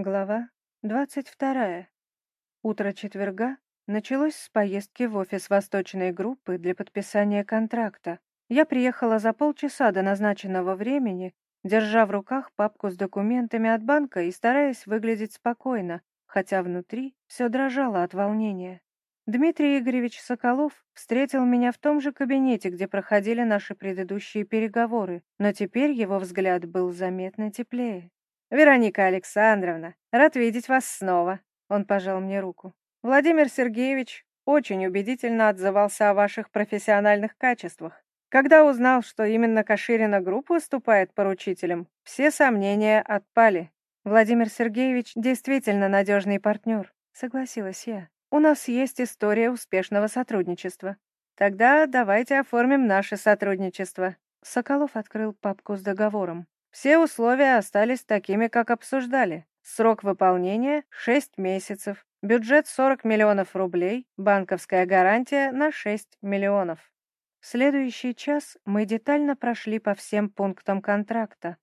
Глава двадцать вторая. Утро четверга началось с поездки в офис восточной группы для подписания контракта. Я приехала за полчаса до назначенного времени, держа в руках папку с документами от банка и стараясь выглядеть спокойно, хотя внутри все дрожало от волнения. Дмитрий Игоревич Соколов встретил меня в том же кабинете, где проходили наши предыдущие переговоры, но теперь его взгляд был заметно теплее. «Вероника Александровна, рад видеть вас снова», — он пожал мне руку. «Владимир Сергеевич очень убедительно отзывался о ваших профессиональных качествах. Когда узнал, что именно Каширина Групп выступает поручителем, все сомнения отпали. Владимир Сергеевич действительно надежный партнер, согласилась я. У нас есть история успешного сотрудничества. Тогда давайте оформим наше сотрудничество. Соколов открыл папку с договором. Все условия остались такими, как обсуждали. Срок выполнения — 6 месяцев, бюджет 40 миллионов рублей, банковская гарантия на 6 миллионов. В следующий час мы детально прошли по всем пунктам контракта.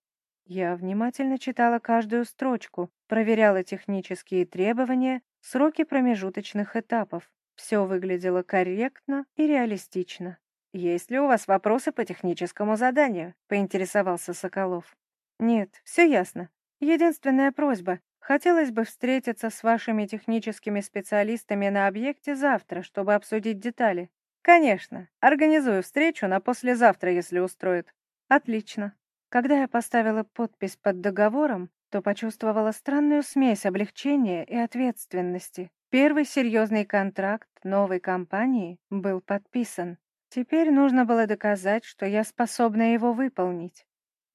Я внимательно читала каждую строчку, проверяла технические требования, сроки промежуточных этапов. Все выглядело корректно и реалистично. «Есть ли у вас вопросы по техническому заданию?» — поинтересовался Соколов. «Нет, все ясно. Единственная просьба. Хотелось бы встретиться с вашими техническими специалистами на объекте завтра, чтобы обсудить детали». «Конечно. Организую встречу на послезавтра, если устроит». «Отлично». Когда я поставила подпись под договором, то почувствовала странную смесь облегчения и ответственности. Первый серьезный контракт новой компании был подписан. Теперь нужно было доказать, что я способна его выполнить.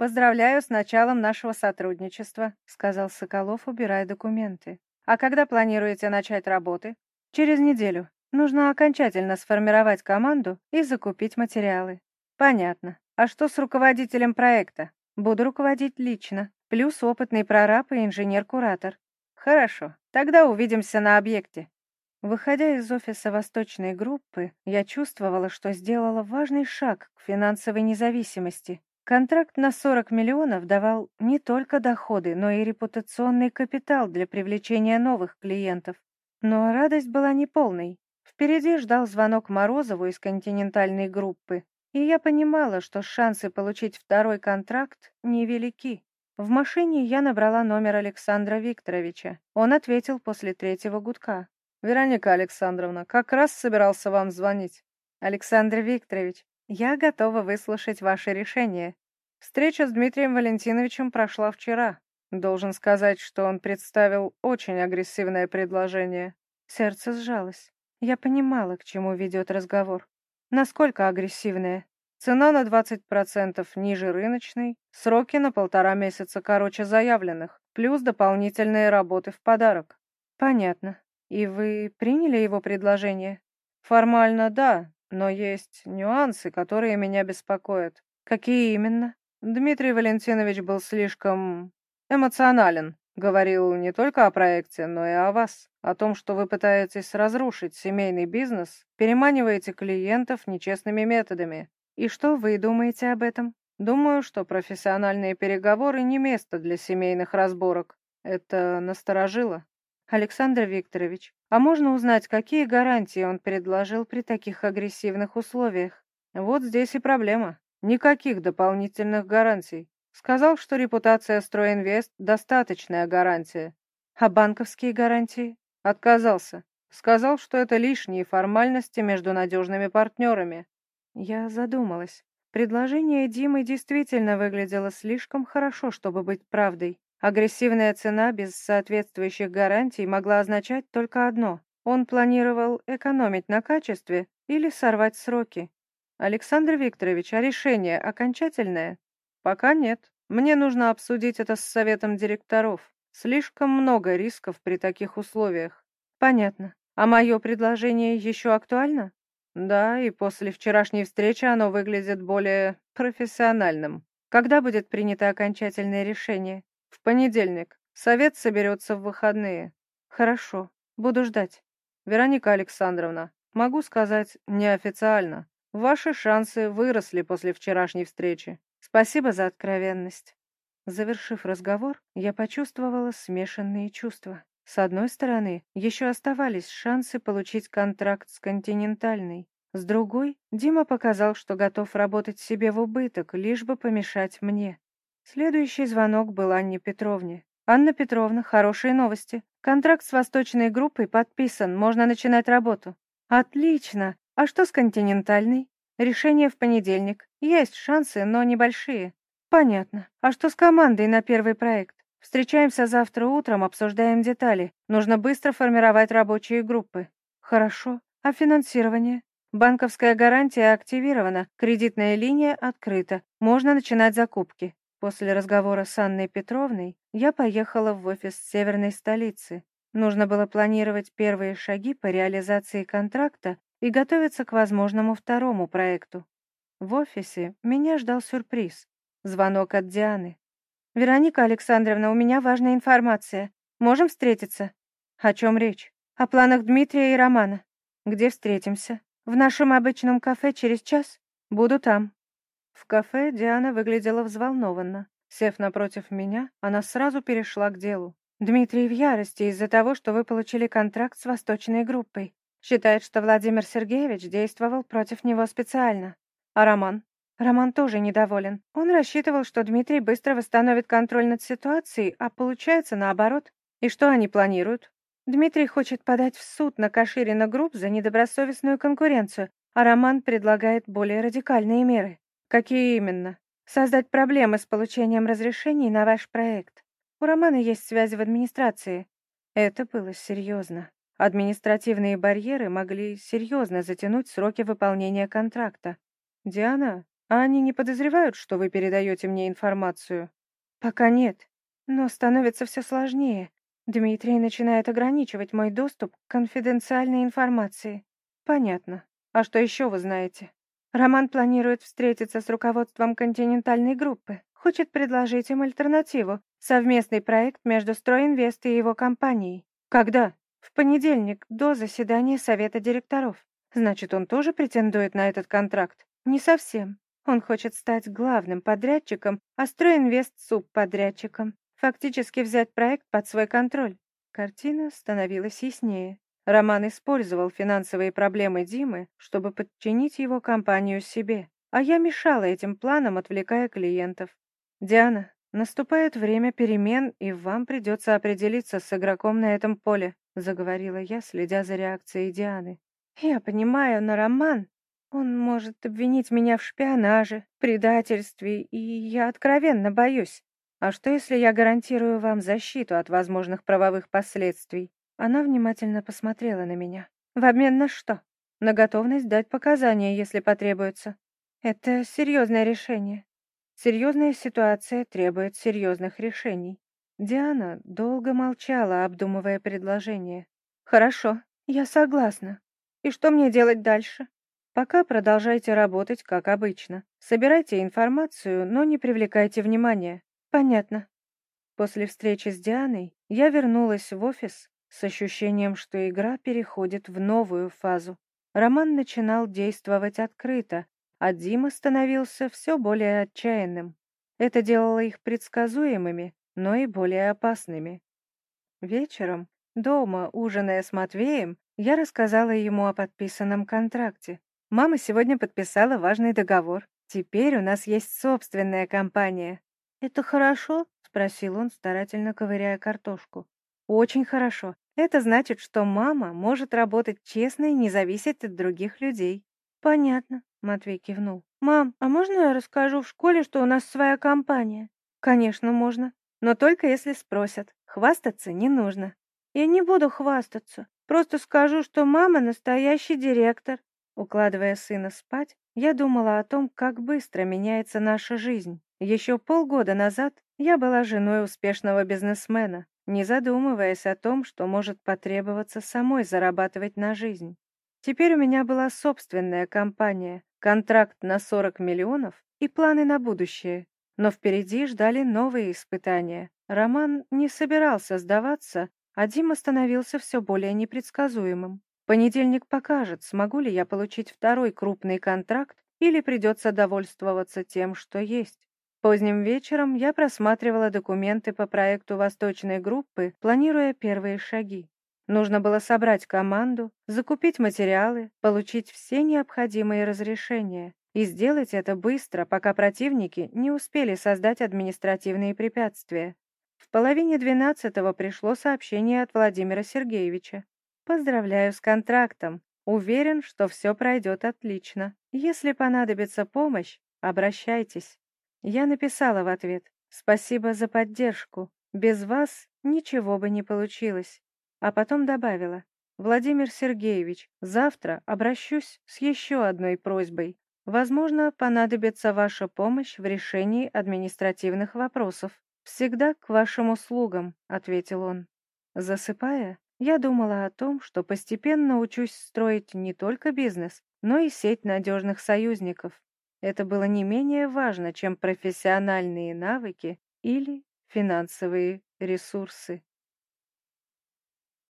«Поздравляю с началом нашего сотрудничества», — сказал Соколов, убирая документы. «А когда планируете начать работы?» «Через неделю. Нужно окончательно сформировать команду и закупить материалы». «Понятно. А что с руководителем проекта?» «Буду руководить лично. Плюс опытный прораб и инженер-куратор». «Хорошо. Тогда увидимся на объекте. Выходя из офиса восточной группы, я чувствовала, что сделала важный шаг к финансовой независимости. Контракт на 40 миллионов давал не только доходы, но и репутационный капитал для привлечения новых клиентов. Но радость была неполной. Впереди ждал звонок Морозову из континентальной группы, и я понимала, что шансы получить второй контракт невелики. В машине я набрала номер Александра Викторовича. Он ответил после третьего гудка. «Вероника Александровна, как раз собирался вам звонить». «Александр Викторович, я готова выслушать ваше решение. Встреча с Дмитрием Валентиновичем прошла вчера. Должен сказать, что он представил очень агрессивное предложение». Сердце сжалось. Я понимала, к чему ведет разговор. Насколько агрессивное? Цена на 20% ниже рыночной, сроки на полтора месяца короче заявленных, плюс дополнительные работы в подарок. Понятно. «И вы приняли его предложение?» «Формально да, но есть нюансы, которые меня беспокоят». «Какие именно?» Дмитрий Валентинович был слишком эмоционален. Говорил не только о проекте, но и о вас. О том, что вы пытаетесь разрушить семейный бизнес, переманиваете клиентов нечестными методами. И что вы думаете об этом? Думаю, что профессиональные переговоры не место для семейных разборок. Это насторожило. Александр Викторович, а можно узнать, какие гарантии он предложил при таких агрессивных условиях? Вот здесь и проблема. Никаких дополнительных гарантий. Сказал, что репутация Стройинвест – достаточная гарантия. А банковские гарантии? Отказался. Сказал, что это лишние формальности между надежными партнерами. Я задумалась. Предложение Димы действительно выглядело слишком хорошо, чтобы быть правдой. Агрессивная цена без соответствующих гарантий могла означать только одно. Он планировал экономить на качестве или сорвать сроки. Александр Викторович, а решение окончательное? Пока нет. Мне нужно обсудить это с советом директоров. Слишком много рисков при таких условиях. Понятно. А мое предложение еще актуально? Да, и после вчерашней встречи оно выглядит более профессиональным. Когда будет принято окончательное решение? В понедельник. Совет соберется в выходные. Хорошо. Буду ждать. Вероника Александровна, могу сказать неофициально. Ваши шансы выросли после вчерашней встречи. Спасибо за откровенность. Завершив разговор, я почувствовала смешанные чувства. С одной стороны, еще оставались шансы получить контракт с «Континентальной». С другой, Дима показал, что готов работать себе в убыток, лишь бы помешать мне. Следующий звонок был Анне Петровне. «Анна Петровна, хорошие новости. Контракт с восточной группой подписан, можно начинать работу». «Отлично! А что с «Континентальной»?» «Решение в понедельник. Есть шансы, но небольшие». «Понятно. А что с командой на первый проект?» Встречаемся завтра утром, обсуждаем детали. Нужно быстро формировать рабочие группы. Хорошо. А финансирование? Банковская гарантия активирована, кредитная линия открыта. Можно начинать закупки. После разговора с Анной Петровной я поехала в офис северной столицы. Нужно было планировать первые шаги по реализации контракта и готовиться к возможному второму проекту. В офисе меня ждал сюрприз. Звонок от Дианы. «Вероника Александровна, у меня важная информация. Можем встретиться?» «О чем речь?» «О планах Дмитрия и Романа. Где встретимся?» «В нашем обычном кафе через час. Буду там». В кафе Диана выглядела взволнованно. Сев напротив меня, она сразу перешла к делу. «Дмитрий в ярости из-за того, что вы получили контракт с восточной группой. Считает, что Владимир Сергеевич действовал против него специально. А Роман? Роман тоже недоволен. Он рассчитывал, что Дмитрий быстро восстановит контроль над ситуацией, а получается наоборот. И что они планируют? Дмитрий хочет подать в суд на Каширина Групп за недобросовестную конкуренцию, а Роман предлагает более радикальные меры. Какие именно? Создать проблемы с получением разрешений на ваш проект. У Романа есть связи в администрации. Это было серьезно. Административные барьеры могли серьезно затянуть сроки выполнения контракта. Диана, а они не подозревают, что вы передаете мне информацию? Пока нет. Но становится все сложнее. Дмитрий начинает ограничивать мой доступ к конфиденциальной информации. Понятно. А что еще вы знаете? Роман планирует встретиться с руководством континентальной группы. Хочет предложить им альтернативу. Совместный проект между Стройинвест и его компанией. Когда? В понедельник, до заседания совета директоров. Значит, он тоже претендует на этот контракт? Не совсем. Он хочет стать главным подрядчиком, а Стройинвест — субподрядчиком. Фактически взять проект под свой контроль. Картина становилась яснее. Роман использовал финансовые проблемы Димы, чтобы подчинить его компанию себе, а я мешала этим планам, отвлекая клиентов. «Диана, наступает время перемен, и вам придется определиться с игроком на этом поле», заговорила я, следя за реакцией Дианы. «Я понимаю, но Роман он может обвинить меня в шпионаже, предательстве, и я откровенно боюсь. А что, если я гарантирую вам защиту от возможных правовых последствий? Она внимательно посмотрела на меня. В обмен на что? На готовность дать показания, если потребуется. Это серьезное решение. Серьезная ситуация требует серьезных решений. Диана долго молчала, обдумывая предложение. «Хорошо, я согласна. И что мне делать дальше?» Пока продолжайте работать, как обычно. Собирайте информацию, но не привлекайте внимания. Понятно. После встречи с Дианой я вернулась в офис с ощущением, что игра переходит в новую фазу. Роман начинал действовать открыто, а Дима становился все более отчаянным. Это делало их предсказуемыми, но и более опасными. Вечером, дома, ужиная с Матвеем, я рассказала ему о подписанном контракте. Мама сегодня подписала важный договор. Теперь у нас есть собственная компания. Это хорошо? спросил он, старательно ковыряя картошку. Очень хорошо. Это значит, что мама может работать честно и не зависеть от других людей. Понятно, Матвей кивнул. Мам, а можно я расскажу в школе, что у нас своя компания? Конечно, можно, но только если спросят. Хвастаться не нужно. Я не буду хвастаться. Просто скажу, что мама настоящий директор. Укладывая сына спать, я думала о том, как быстро меняется наша жизнь. Еще полгода назад я была женой успешного бизнесмена, не задумываясь о том, что может потребоваться самой зарабатывать на жизнь. Теперь у меня была собственная компания, контракт на 40 миллионов и планы на будущее. Но впереди ждали новые испытания. Роман не собирался сдаваться, а Дима становился все более непредсказуемым. Понедельник покажет, смогу ли я получить второй крупный контракт или придется довольствоваться тем, что есть. Поздним вечером я просматривала документы по проекту Восточной группы, планируя первые шаги. Нужно было собрать команду, закупить материалы, получить все необходимые разрешения. И сделать это быстро, пока противники не успели создать административные препятствия. В половине двенадцатого пришло сообщение от Владимира Сергеевича. «Поздравляю с контрактом. Уверен, что все пройдет отлично. Если понадобится помощь, обращайтесь». Я написала в ответ «Спасибо за поддержку. Без вас ничего бы не получилось». А потом добавила «Владимир Сергеевич, завтра обращусь с еще одной просьбой. Возможно, понадобится ваша помощь в решении административных вопросов. Всегда к вашим услугам, ответил он. Засыпая, я думала о том, что постепенно учусь строить не только бизнес, но и сеть надежных союзников. Это было не менее важно, чем профессиональные навыки или финансовые ресурсы.